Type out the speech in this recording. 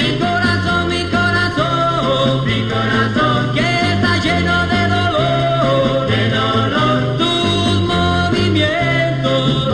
Mi corazón, mi corazón, mi corazón, que está lleno de dolor, de dolor, tus movimientos.